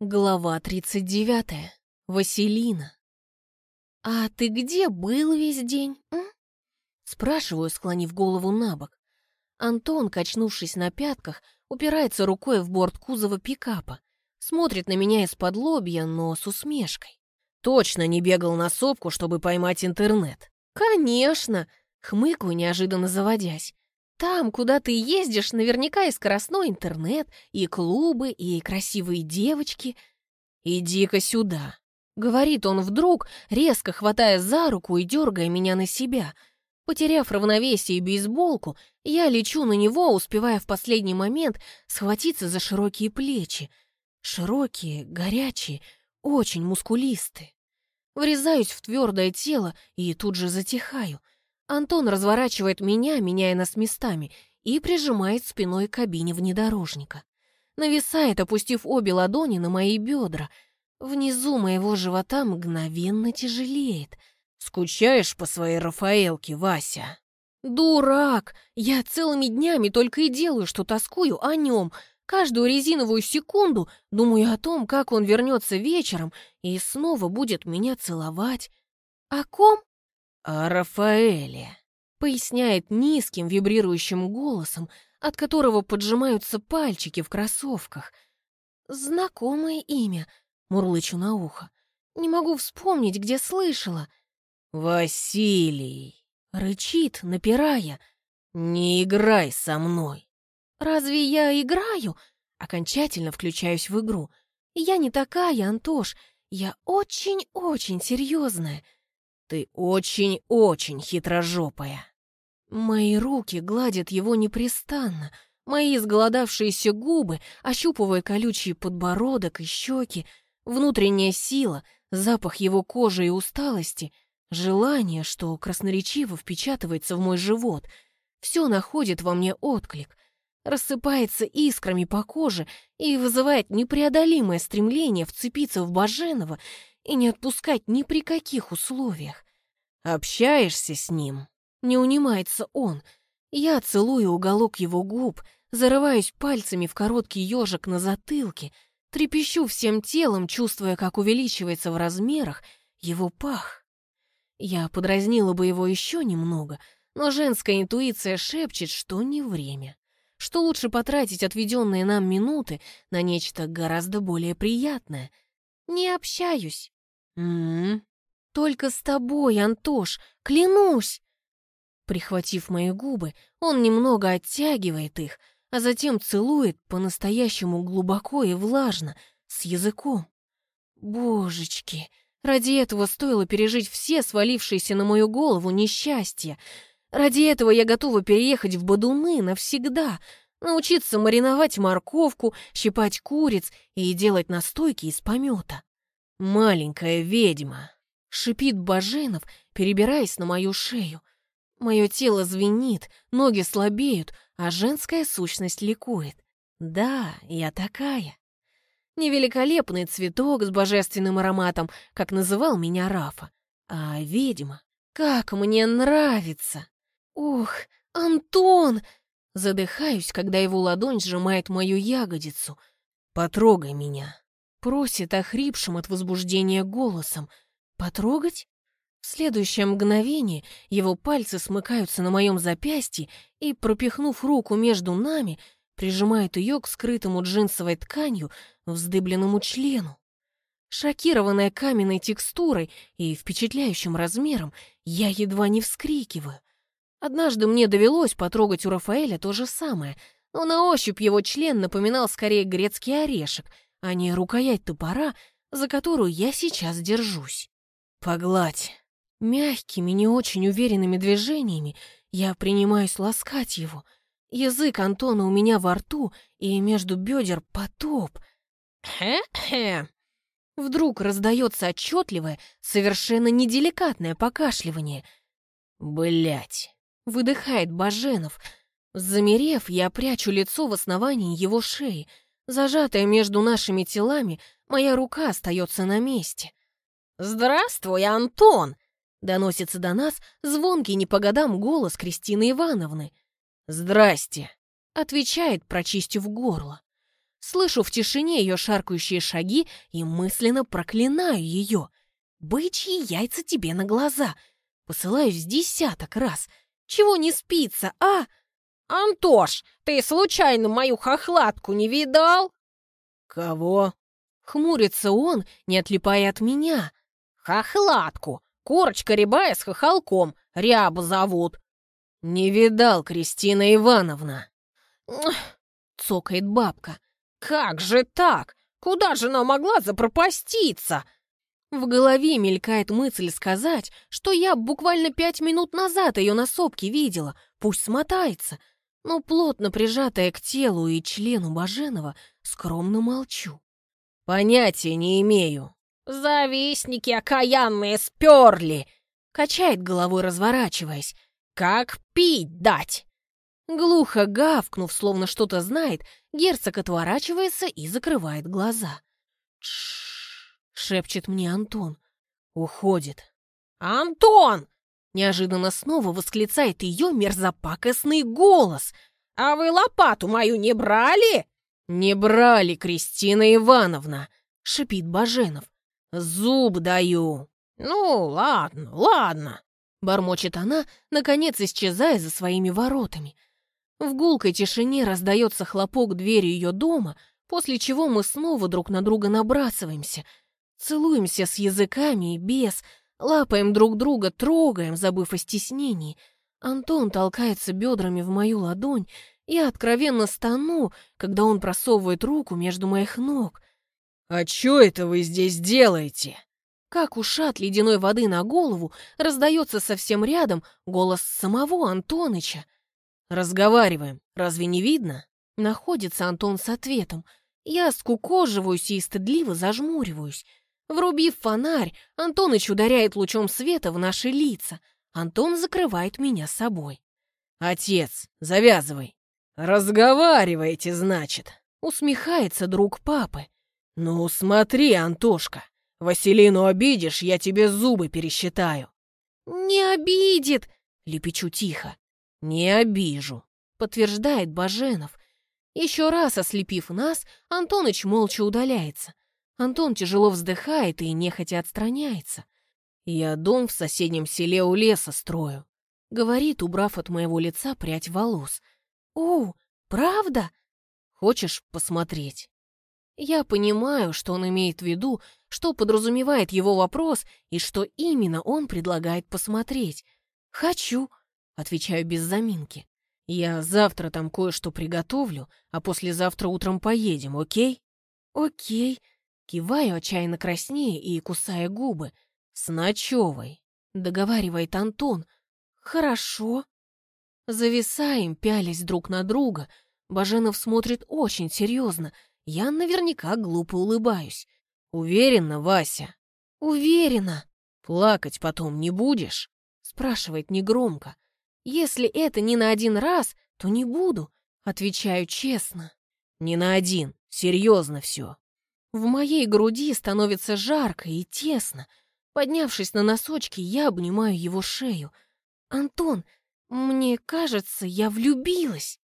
Глава 39. Василина. «А ты где был весь день?» м? Спрашиваю, склонив голову на бок. Антон, качнувшись на пятках, упирается рукой в борт кузова пикапа. Смотрит на меня из-под лобья, но с усмешкой. «Точно не бегал на сопку, чтобы поймать интернет?» «Конечно!» — хмыкаю, неожиданно заводясь. Там, куда ты ездишь, наверняка и скоростной интернет, и клубы, и красивые девочки. Иди-ка сюда, — говорит он вдруг, резко хватая за руку и дергая меня на себя. Потеряв равновесие и бейсболку, я лечу на него, успевая в последний момент схватиться за широкие плечи. Широкие, горячие, очень мускулистые. Врезаюсь в твердое тело и тут же затихаю — Антон разворачивает меня, меняя нас местами, и прижимает спиной к кабине внедорожника. Нависает, опустив обе ладони на мои бедра. Внизу моего живота мгновенно тяжелеет. «Скучаешь по своей Рафаэлке, Вася?» «Дурак! Я целыми днями только и делаю, что тоскую о нем. Каждую резиновую секунду думаю о том, как он вернется вечером и снова будет меня целовать. О ком? «О Рафаэле», — поясняет низким вибрирующим голосом, от которого поджимаются пальчики в кроссовках. «Знакомое имя», — мурлычу на ухо. «Не могу вспомнить, где слышала». «Василий!» — рычит, напирая. «Не играй со мной!» «Разве я играю?» Окончательно включаюсь в игру. «Я не такая, Антош. Я очень-очень серьезная». Ты очень-очень хитрожопая. Мои руки гладят его непрестанно, мои изголодавшиеся губы, ощупывая колючий подбородок и щеки, внутренняя сила, запах его кожи и усталости, желание, что красноречиво впечатывается в мой живот, все находит во мне отклик, рассыпается искрами по коже и вызывает непреодолимое стремление вцепиться в Баженова и не отпускать ни при каких условиях. Общаешься с ним? Не унимается он. Я целую уголок его губ, зарываюсь пальцами в короткий ежик на затылке, трепещу всем телом, чувствуя, как увеличивается в размерах его пах. Я подразнила бы его еще немного, но женская интуиция шепчет, что не время, что лучше потратить отведенные нам минуты на нечто гораздо более приятное. Не общаюсь. «М-м-м». «Только с тобой, Антош, клянусь!» Прихватив мои губы, он немного оттягивает их, а затем целует по-настоящему глубоко и влажно, с языком. Божечки, ради этого стоило пережить все свалившиеся на мою голову несчастья. Ради этого я готова переехать в Бадуны навсегда, научиться мариновать морковку, щипать куриц и делать настойки из помета. «Маленькая ведьма!» — шипит Баженов, перебираясь на мою шею. Мое тело звенит, ноги слабеют, а женская сущность ликует. Да, я такая. Невеликолепный цветок с божественным ароматом, как называл меня Рафа. А ведьма, как мне нравится! Ух, Антон! Задыхаюсь, когда его ладонь сжимает мою ягодицу. «Потрогай меня!» Просит охрипшим от возбуждения голосом. «Потрогать?» В следующее мгновение его пальцы смыкаются на моем запястье и, пропихнув руку между нами, прижимают ее к скрытому джинсовой тканью вздыбленному члену. Шокированная каменной текстурой и впечатляющим размером, я едва не вскрикиваю. Однажды мне довелось потрогать у Рафаэля то же самое, но на ощупь его член напоминал скорее грецкий орешек — а не рукоять топора, за которую я сейчас держусь. Погладь. Мягкими, не очень уверенными движениями я принимаюсь ласкать его. Язык Антона у меня во рту, и между бедер потоп. Хе-хе. Вдруг раздается отчетливое, совершенно неделикатное покашливание. Блять. Выдыхает Баженов. Замерев, я прячу лицо в основании его шеи — Зажатая между нашими телами, моя рука остается на месте. «Здравствуй, Антон!» — доносится до нас звонкий не по годам голос Кристины Ивановны. «Здрасте!» — отвечает, прочистив горло. Слышу в тишине ее шаркающие шаги и мысленно проклинаю ее. Бычьи яйца тебе на глаза. Посылаюсь десяток раз. Чего не спится, а? Антош, ты случайно мою хохлатку не видал? Кого? Хмурится он, не отлипая от меня. Хохлатку. Курочка рябая с хохолком. Рябу зовут. Не видал, Кристина Ивановна. Цокает бабка. Как же так? Куда же она могла запропаститься? В голове мелькает мысль сказать, что я буквально пять минут назад ее на сопке видела, пусть смотается. Но плотно прижатая к телу и члену Баженова, скромно молчу. Понятия не имею. Завистники окаянные сперли! Качает головой, разворачиваясь. Как пить дать? Глухо гавкнув, словно что-то знает, герцог отворачивается и закрывает глаза. «Тш-ш-ш», шепчет мне Антон. Уходит. «Антон!» Неожиданно снова восклицает ее мерзопакостный голос. «А вы лопату мою не брали?» «Не брали, Кристина Ивановна!» — шипит Баженов. «Зуб даю!» «Ну, ладно, ладно!» — бормочет она, наконец исчезая за своими воротами. В гулкой тишине раздается хлопок двери ее дома, после чего мы снова друг на друга набрасываемся, целуемся с языками и без, лапаем друг друга, трогаем, забыв о стеснении. Антон толкается бедрами в мою ладонь, и откровенно стану, когда он просовывает руку между моих ног. «А чё это вы здесь делаете?» Как ушат ледяной воды на голову раздается совсем рядом голос самого Антоныча. «Разговариваем, разве не видно?» Находится Антон с ответом. Я скукоживаюсь и стыдливо зажмуриваюсь. Врубив фонарь, Антоныч ударяет лучом света в наши лица. Антон закрывает меня собой. «Отец, завязывай!» «Разговариваете, значит?» Усмехается друг папы. «Ну, смотри, Антошка, Василину обидишь, я тебе зубы пересчитаю». «Не обидит!» — лепечу тихо. «Не обижу», — подтверждает Баженов. Еще раз ослепив нас, Антоныч молча удаляется. Антон тяжело вздыхает и нехотя отстраняется. «Я дом в соседнем селе у леса строю», — говорит, убрав от моего лица прядь волос. «О, правда?» «Хочешь посмотреть?» Я понимаю, что он имеет в виду, что подразумевает его вопрос и что именно он предлагает посмотреть. «Хочу», — отвечаю без заминки. «Я завтра там кое-что приготовлю, а послезавтра утром поедем, окей?» «Окей», — киваю отчаянно краснее и кусая губы. «С ночевой», — договаривает Антон. «Хорошо». Зависаем, пялись друг на друга. Баженов смотрит очень серьезно. Я наверняка глупо улыбаюсь. «Уверена, Вася?» «Уверена». «Плакать потом не будешь?» Спрашивает негромко. «Если это не на один раз, то не буду», отвечаю честно. «Не на один, серьезно все». В моей груди становится жарко и тесно. Поднявшись на носочки, я обнимаю его шею. «Антон, мне кажется, я влюбилась».